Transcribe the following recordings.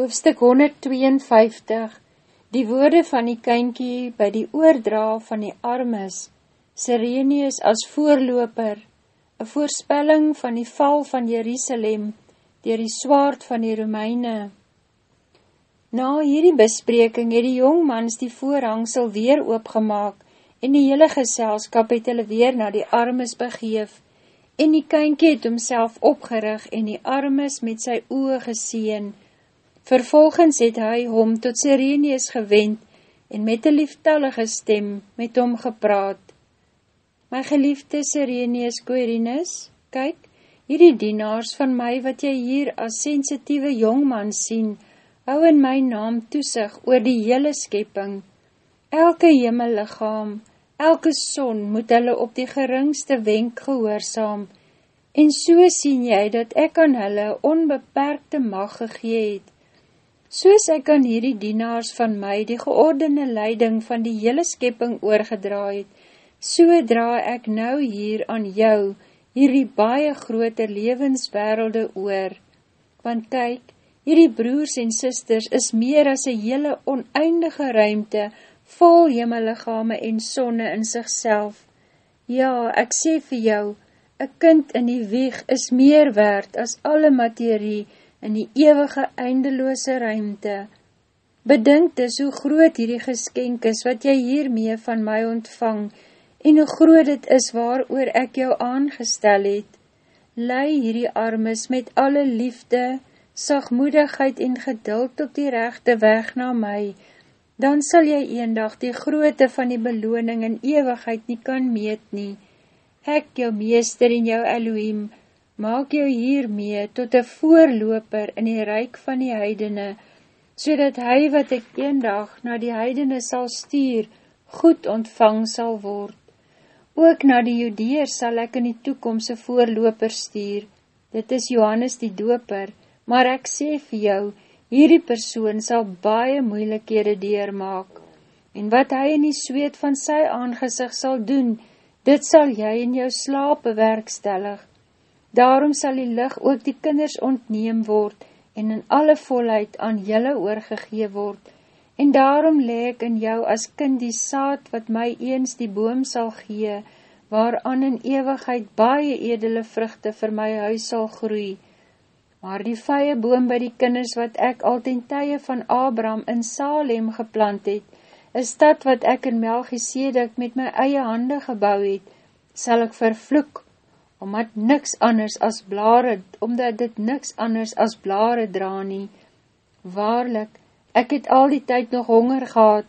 Hoofstuk 152 Die woorde van die kynkie by die oordra van die armes, Sirenius as voorloper, een voorspelling van die val van Jerusalem dier die swaard van die Romeine. Na hierdie bespreking het die jongmans die voorhangsel weer oopgemaak en die hele geselskap het hulle weer na die armes begeef en die kynkie het homself opgerig en die armes met sy oe geseen, Vervolgens het hy hom tot Sirenius gewend en met een lieftallige stem met hom gepraat. My geliefde Sirenius Quirinius, kyk, hierdie dienaars van my wat jy hier as sensitieve jongman sien, hou in my naam toesig oor die hele skepping. Elke hemellichaam, elke son moet hulle op die geringste wenk gehoorzaam, en so sien jy dat ek aan hulle onbeperkte mag gegee het, soos ek aan hierdie dienaars van my die geordene leiding van die hele skepping oorgedraai het, so dra ek nou hier aan jou, hierdie baie grote levenswerelde oor. Want kyk, hierdie broers en sisters is meer as een hele oneindige ruimte, vol hemeligame en sonne in sigself. Ja, ek sê vir jou, een kind in die wieg is meer werd as alle materie, in die ewige eindeloose ruimte. Bedink dis hoe groot hierdie geskenk is wat jy hiermee van my ontvang en hoe groot het is waar oor ek jou aangestel het. Lei hierdie armes met alle liefde, sagmoedigheid en geduld op die rechte weg na my, dan sal jy eendag die groote van die beloning in ewigheid nie kan meet nie. Ek, jou meester en jou Elohim, maak jou hiermee tot een voorloper in die reik van die heidene, so dat hy wat ek een dag na die heidene sal stuur, goed ontvang sal word. Ook na die judeers sal ek in die toekomse voorloper stuur. Dit is Johannes die doper, maar ek sê vir jou, hierdie persoon sal baie moeilikhede deurmaak. En wat hy in die zweet van sy aangezig sal doen, dit sal jy in jou slaap bewerkstellig, Daarom sal die lig ook die kinders ontneem word en in alle volheid aan jylle oorgegee word. En daarom leek in jou as kind die saad wat my eens die boom sal gee, waaraan in ewigheid baie edele vruchte vir my huis sal groei. Maar die vye boom by die kinders wat ek al ten tye van Abraham in Salem geplant het, is dat wat ek in Melchisedek met my eie hande gebouw het, sal ek vervloek, omdat niks anders as blare, omdat dit niks anders as blare dra nie. Waarlik, ek het al die tyd nog honger gehad.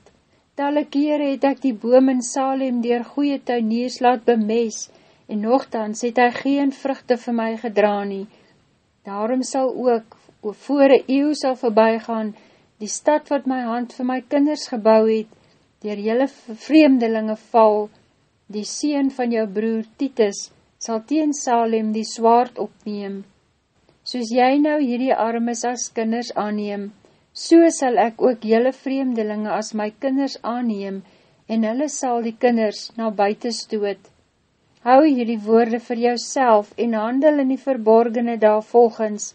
Talle kere het ek die boom in Salem dier goeie tuiniers laat bemes, en nogthans het hy geen vruchte vir my gedra nie. Daarom sal ook, voor een eeuw sal voorbijgaan, die stad wat my hand vir my kinders gebouw het, dier jylle vreemdelinge val, die sien van jou broer Titus, sal teen Salem die swaard opneem. Soos jy nou hierdie armes as kinders aanneem, so sal ek ook jylle vreemdelinge as my kinders aanneem, en hulle sal die kinders na buiten stoot. Hou hierdie woorde vir jouself en handel in die verborgene daar volgens.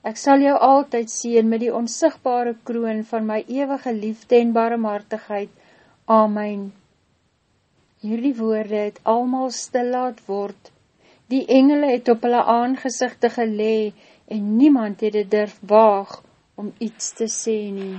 Ek sal jou altyd sien met die onsigbare kroon van my ewige liefde en barmhartigheid. Amen. Hierdie woorde het almal stil laat word, Die engele het op hulle aangezichte gelee en niemand het het durf waag om iets te sê nie.